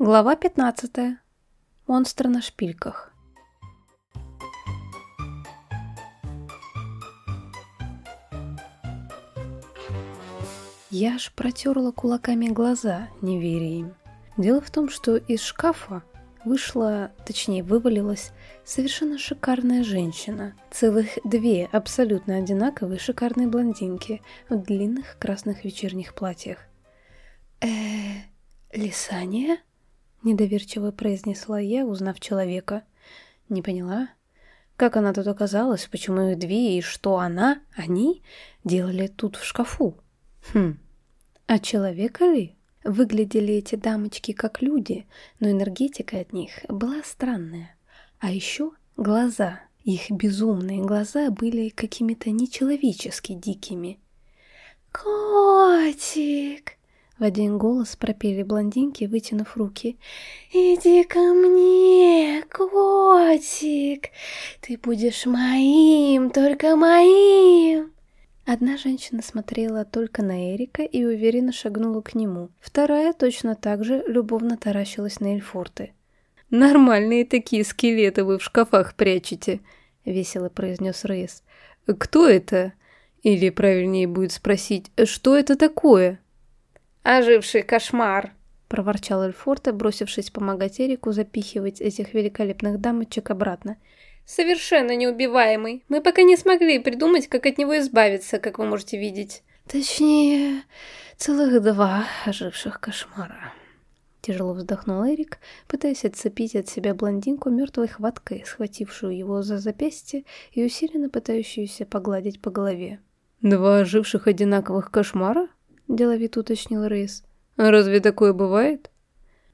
Глава 15. Монстр на шпильках. Я аж протерла кулаками глаза, не веря им. Дело в том, что из шкафа вышла, точнее вывалилась, совершенно шикарная женщина. Целых две абсолютно одинаковые шикарные блондинки в длинных красных вечерних платьях. э Лисания?» Недоверчиво произнесла я, узнав человека. Не поняла, как она тут оказалась, почему их две и что она, они, делали тут в шкафу. Хм, а человека ли? Выглядели эти дамочки как люди, но энергетика от них была странная. А еще глаза. Их безумные глаза были какими-то нечеловечески дикими. «Котик!» В один голос пропели блондинки, вытянув руки. «Иди ко мне, котик! Ты будешь моим, только моим!» Одна женщина смотрела только на Эрика и уверенно шагнула к нему. Вторая точно так же любовно таращилась на Эльфорты. «Нормальные такие скелеты вы в шкафах прячете», — весело произнес Рейс. «Кто это?» Или правильнее будет спросить, что это такое? «Оживший кошмар!» — проворчал Эльфорта, бросившись помогать Эрику запихивать этих великолепных дамочек обратно. «Совершенно неубиваемый. Мы пока не смогли придумать, как от него избавиться, как вы можете видеть». «Точнее, целых два оживших кошмара». Тяжело вздохнул Эрик, пытаясь отцепить от себя блондинку мертвой хваткой, схватившую его за запястье и усиленно пытающуюся погладить по голове. «Два оживших одинаковых кошмара?» — деловито уточнил Рейс. «Разве такое бывает?»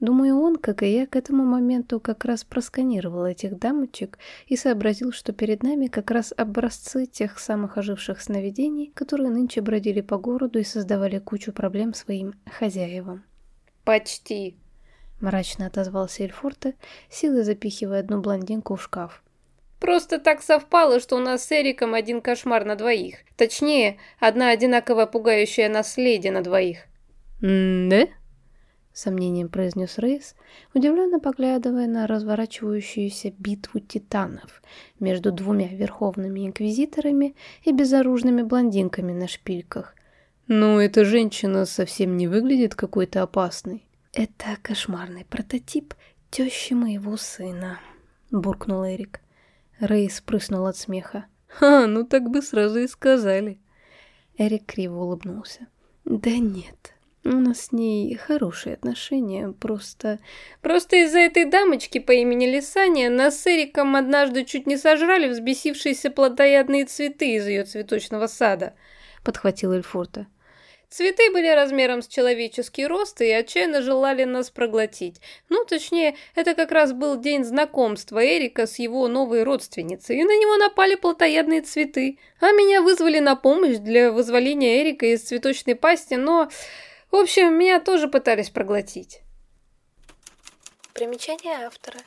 Думаю, он, как и я, к этому моменту как раз просканировал этих дамочек и сообразил, что перед нами как раз образцы тех самых оживших сновидений, которые нынче бродили по городу и создавали кучу проблем своим хозяевам. «Почти», — мрачно отозвался Эльфорте, силой запихивая одну блондинку в шкаф. Просто так совпало, что у нас с Эриком один кошмар на двоих. Точнее, одна одинаково пугающая наследие на двоих. «Да?» — сомнением произнес Рейс, удивленно поглядывая на разворачивающуюся битву титанов между двумя верховными инквизиторами и безоружными блондинками на шпильках. «Ну, эта женщина совсем не выглядит какой-то опасной». «Это кошмарный прототип тещи моего сына», — буркнул Эрик. Рэй спрыснул от смеха. «Ха, ну так бы сразу и сказали». Эрик криво улыбнулся. «Да нет, у нас с ней хорошие отношения, просто...» «Просто из-за этой дамочки по имени Лисания нас с Эриком однажды чуть не сожрали взбесившиеся плодоядные цветы из ее цветочного сада», — подхватил Эльфорта. Цветы были размером с человеческий рост и отчаянно желали нас проглотить. Ну, точнее, это как раз был день знакомства Эрика с его новой родственницей, и на него напали плотоядные цветы. А меня вызвали на помощь для вызволения Эрика из цветочной пасти, но... В общем, меня тоже пытались проглотить. Примечание автора.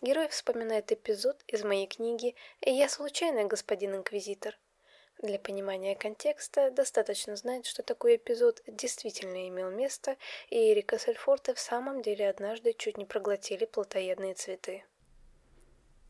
Герой вспоминает эпизод из моей книги «Я случайно, господин Инквизитор». Для понимания контекста достаточно знать, что такой эпизод действительно имел место, и Эрика Сальфорта в самом деле однажды чуть не проглотили плотоядные цветы.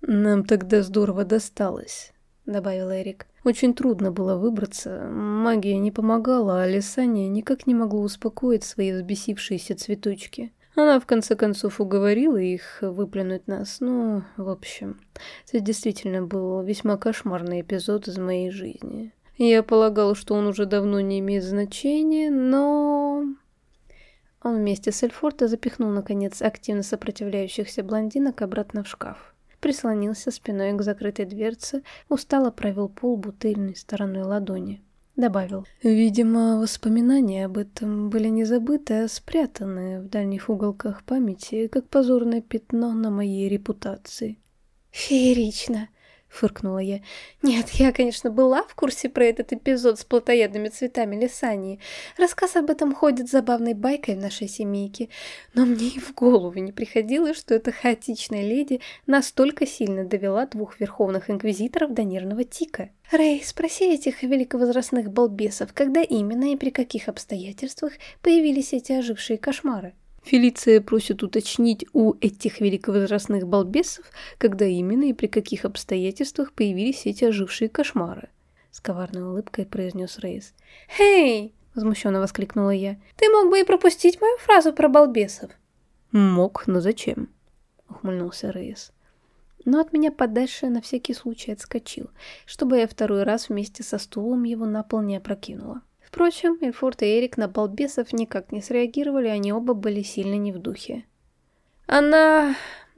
«Нам тогда здорово досталось», — добавил Эрик. «Очень трудно было выбраться, магия не помогала, а Лисания никак не могла успокоить свои взбесившиеся цветочки». Она, в конце концов, уговорила их выплюнуть нас. Ну, в общем, это действительно был весьма кошмарный эпизод из моей жизни. Я полагал, что он уже давно не имеет значения, но... Он вместе с Эльфорта запихнул, наконец, активно сопротивляющихся блондинок обратно в шкаф. Прислонился спиной к закрытой дверце, устало провел пол бутыльной стороной ладони. Добавил. Видимо, воспоминания об этом были не забыты, а спрятаны в дальних уголках памяти, как позорное пятно на моей репутации. Феерично фыркнула я. Нет, я, конечно, была в курсе про этот эпизод с плотоядными цветами Лисании. Рассказ об этом ходит забавной байкой в нашей семейке, но мне и в голову не приходило, что эта хаотичная леди настолько сильно довела двух верховных инквизиторов до нервного тика. Рэй, спроси этих великовозрастных балбесов, когда именно и при каких обстоятельствах появились эти ожившие кошмары. Фелиция просит уточнить у этих великовозрастных балбесов, когда именно и при каких обстоятельствах появились эти ожившие кошмары. С коварной улыбкой произнес Рейс. «Хей!» — возмущенно воскликнула я. «Ты мог бы и пропустить мою фразу про балбесов». «Мог, но зачем?» — ухмыльнулся Рейс. Но от меня подальше на всякий случай отскочил, чтобы я второй раз вместе со стулом его на пол не опрокинула. Впрочем, Эльфорд и Эрик на балбесов никак не среагировали, они оба были сильно не в духе. «Она...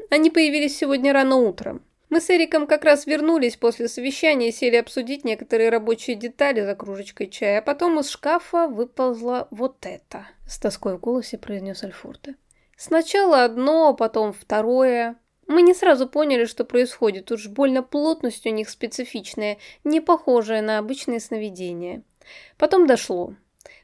Они появились сегодня рано утром. Мы с Эриком как раз вернулись после совещания и сели обсудить некоторые рабочие детали за кружечкой чая, а потом из шкафа выползла вот это», — с тоской в голосе произнес Альфорте. «Сначала одно, потом второе. Мы не сразу поняли, что происходит, уж больно плотность у них специфичная, не похожая на обычные сновидения. Потом дошло.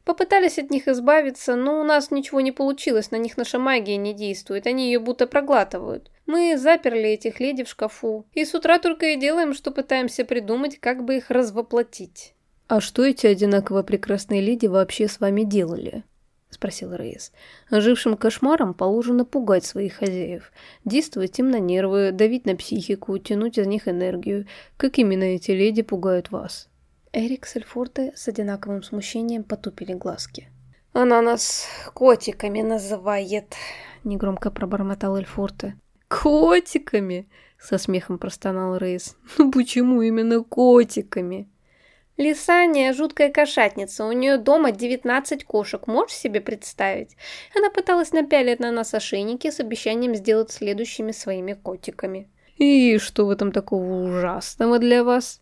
Попытались от них избавиться, но у нас ничего не получилось, на них наша магия не действует, они ее будто проглатывают. Мы заперли этих леди в шкафу, и с утра только и делаем, что пытаемся придумать, как бы их развоплотить. «А что эти одинаково прекрасные леди вообще с вами делали?» — спросил Рейс. «Ожившим кошмарам положено пугать своих хозяев, действовать им на нервы, давить на психику, тянуть из них энергию. Как именно эти леди пугают вас?» Эрик с Эльфорте с одинаковым смущением потупили глазки. «Она нас котиками называет», — негромко пробормотал Эльфорте. «Котиками?» — со смехом простонал Рейс. «Ну почему именно котиками?» Лисания – жуткая кошатница, у нее дома 19 кошек, можешь себе представить? Она пыталась напялить на нас ошейники с обещанием сделать следующими своими котиками. «И что в этом такого ужасного для вас?»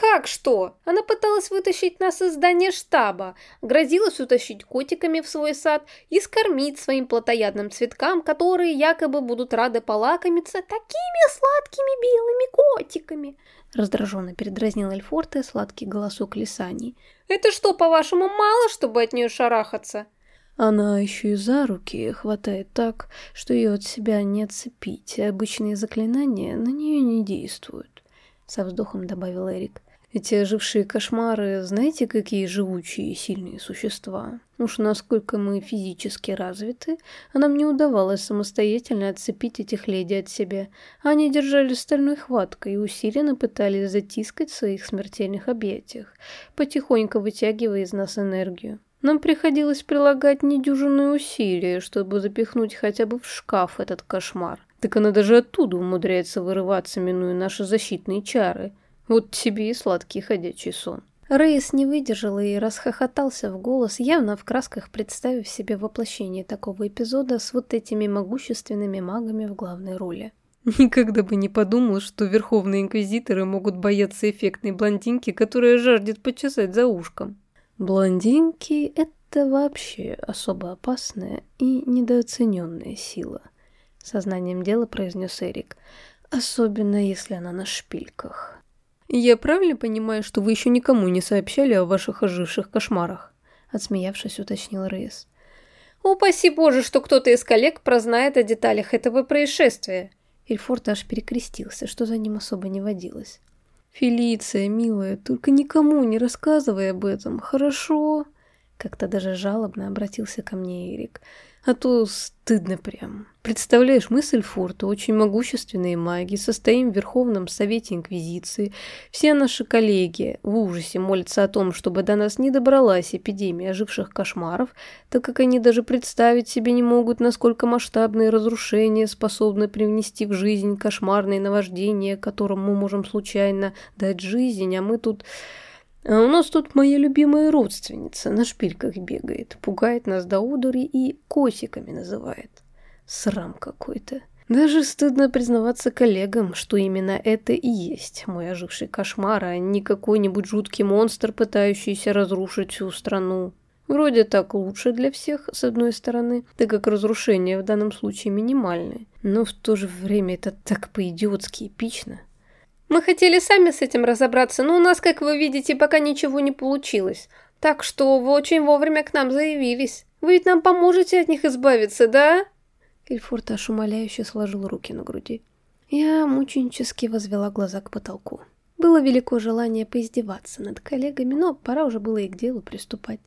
«Как что? Она пыталась вытащить нас из здания штаба, грозилась утащить котиками в свой сад и скормить своим плотоядным цветкам, которые якобы будут рады полакомиться такими сладкими белыми котиками!» Раздраженно передразнил Эльфорте сладкий голосок Лисани. «Это что, по-вашему, мало, чтобы от нее шарахаться?» Она еще и за руки хватает так, что ее от себя не отцепить, обычные заклинания на нее не действуют. Со вздохом добавил Эрик. Эти ожившие кошмары, знаете, какие живучие и сильные существа? Уж насколько мы физически развиты, а нам не удавалось самостоятельно отцепить этих леди от себя. Они держали стальной хваткой и усиленно пытались затискать в своих смертельных объятиях, потихоньку вытягивая из нас энергию. Нам приходилось прилагать недюжинные усилия, чтобы запихнуть хотя бы в шкаф этот кошмар. Так она даже оттуда умудряется вырываться, минуя наши защитные чары – вот тебе и сладкий ходячий сон. Рейс не выдержал и расхохотался в голос, явно в красках представив себе воплощение такого эпизода с вот этими могущественными магами в главной роли. Никогда бы не подумал, что верховные инквизиторы могут бояться эффектной блондинки, которая жаждет почесать за ушком. Блондинки — это вообще особо опасная и недооцененная сила, сознанием дела произнес Эрик, особенно если она на шпильках. «Я правильно понимаю, что вы еще никому не сообщали о ваших оживших кошмарах?» Отсмеявшись, уточнил Рейс. «Упаси Боже, что кто-то из коллег прознает о деталях этого происшествия!» Ильфорд аж перекрестился, что за ним особо не водилось. «Фелиция, милая, только никому не рассказывай об этом, хорошо?» Как-то даже жалобно обратился ко мне Эрик. А то стыдно прям. Представляешь, мы с Эльфорта, очень могущественные маги, состоим в Верховном Совете Инквизиции. Все наши коллеги в ужасе молятся о том, чтобы до нас не добралась эпидемия оживших кошмаров, так как они даже представить себе не могут, насколько масштабные разрушения способны привнести в жизнь кошмарные наваждения, которым мы можем случайно дать жизнь, а мы тут... А у нас тут моя любимая родственница на шпильках бегает, пугает нас до удури и косиками называет. Срам какой-то. Даже стыдно признаваться коллегам, что именно это и есть мой оживший кошмар, а не какой-нибудь жуткий монстр, пытающийся разрушить всю страну. Вроде так лучше для всех, с одной стороны, так как разрушения в данном случае минимальны, но в то же время это так по-идиотски эпично. Мы хотели сами с этим разобраться, но у нас, как вы видите, пока ничего не получилось. Так что вы очень вовремя к нам заявились. Вы ведь нам поможете от них избавиться, да?» Ильфорт аж умоляюще сложил руки на груди. Я мученически возвела глаза к потолку. Было велико желание поиздеваться над коллегами, но пора уже было и к делу приступать.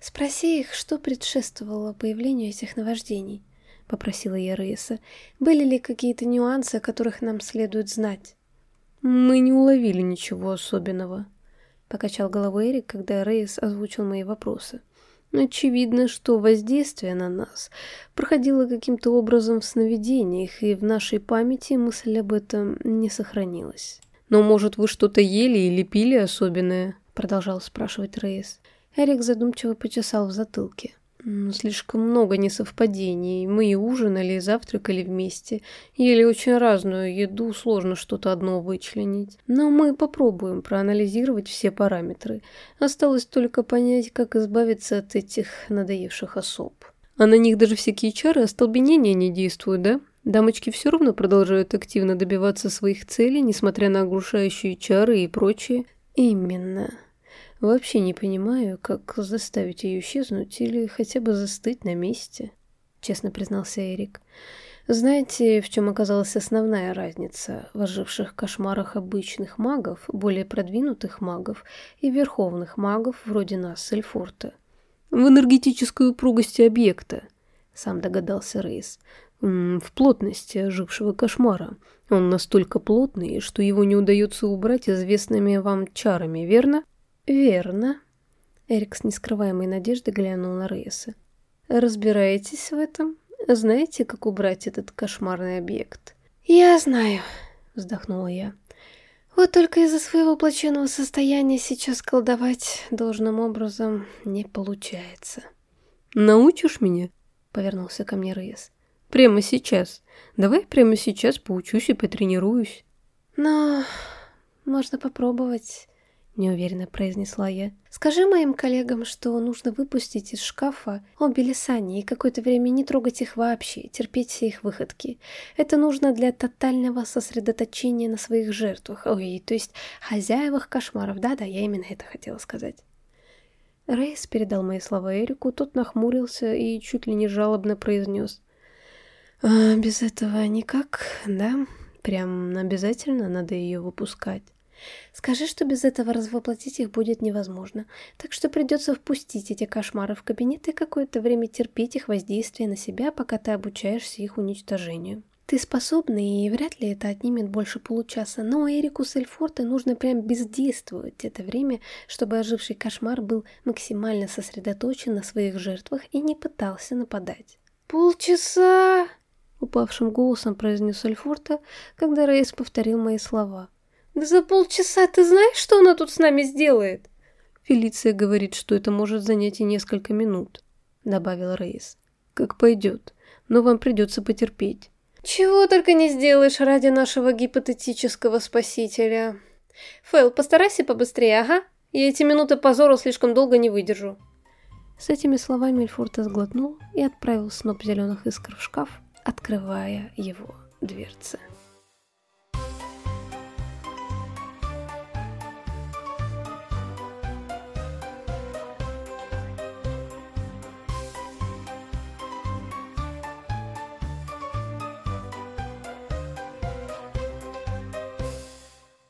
Спроси их, что предшествовало появлению этих наваждений. — попросила я Рейса. «Были ли какие-то нюансы, о которых нам следует знать?» «Мы не уловили ничего особенного», — покачал головой Эрик, когда Рейс озвучил мои вопросы. Очевидно, что воздействие на нас проходило каким-то образом в сновидениях, и в нашей памяти мысль об этом не сохранилась. «Но, может, вы что-то ели или пили особенное?» — продолжал спрашивать Рейс. Эрик задумчиво почесал в затылке. Слишком много несовпадений. Мы и ужинали, и завтракали вместе. Ели очень разную еду, сложно что-то одно вычленить. Но мы попробуем проанализировать все параметры. Осталось только понять, как избавиться от этих надоевших особ. А на них даже всякие чары остолбенения не действуют, да? Дамочки все равно продолжают активно добиваться своих целей, несмотря на оглушающие чары и прочее. Именно. Вообще не понимаю, как заставить ее исчезнуть или хотя бы застыть на месте, честно признался Эрик. Знаете, в чем оказалась основная разница в оживших кошмарах обычных магов, более продвинутых магов и верховных магов вроде нас с Эльфорта? В энергетической упругости объекта, сам догадался Рейс. В плотности ожившего кошмара. Он настолько плотный, что его не удается убрать известными вам чарами, верно? «Верно». Эрик с нескрываемой надеждой глянул на Рейса. «Разбираетесь в этом? Знаете, как убрать этот кошмарный объект?» «Я знаю», — вздохнула я. «Вот только из-за своего плачевного состояния сейчас колдовать должным образом не получается». «Научишь меня?» — повернулся ко мне Рейс. «Прямо сейчас. Давай прямо сейчас поучусь и потренируюсь». «Но можно попробовать неуверенно произнесла я. «Скажи моим коллегам, что нужно выпустить из шкафа обе лисани и какое-то время не трогать их вообще, терпеть все их выходки. Это нужно для тотального сосредоточения на своих жертвах, ой, то есть хозяевах кошмаров, да-да, я именно это хотела сказать». Рейс передал мои слова Эрику, тот нахмурился и чуть ли не жалобно произнес. «А, «Без этого никак, да? Прям обязательно надо ее выпускать». Скажи, что без этого развоплотить их будет невозможно, так что придется впустить эти кошмары в кабинет и какое-то время терпеть их воздействие на себя, пока ты обучаешься их уничтожению. Ты способный, и вряд ли это отнимет больше получаса, но Эрику Сельфорте нужно прям бездействовать это время, чтобы оживший кошмар был максимально сосредоточен на своих жертвах и не пытался нападать. «Полчаса!» — упавшим голосом произнес Альфорта, когда Рейс повторил мои слова. За полчаса ты знаешь, что она тут с нами сделает? Фелиция говорит, что это может занять и несколько минут, добавил Рейс. Как пойдет, но вам придется потерпеть. Чего только не сделаешь ради нашего гипотетического спасителя. Фэл, постарайся побыстрее, ага? Я эти минуты позора слишком долго не выдержу. С этими словами Эльфорта сглотнул и отправил сноп зеленых искр в шкаф, открывая его дверцы.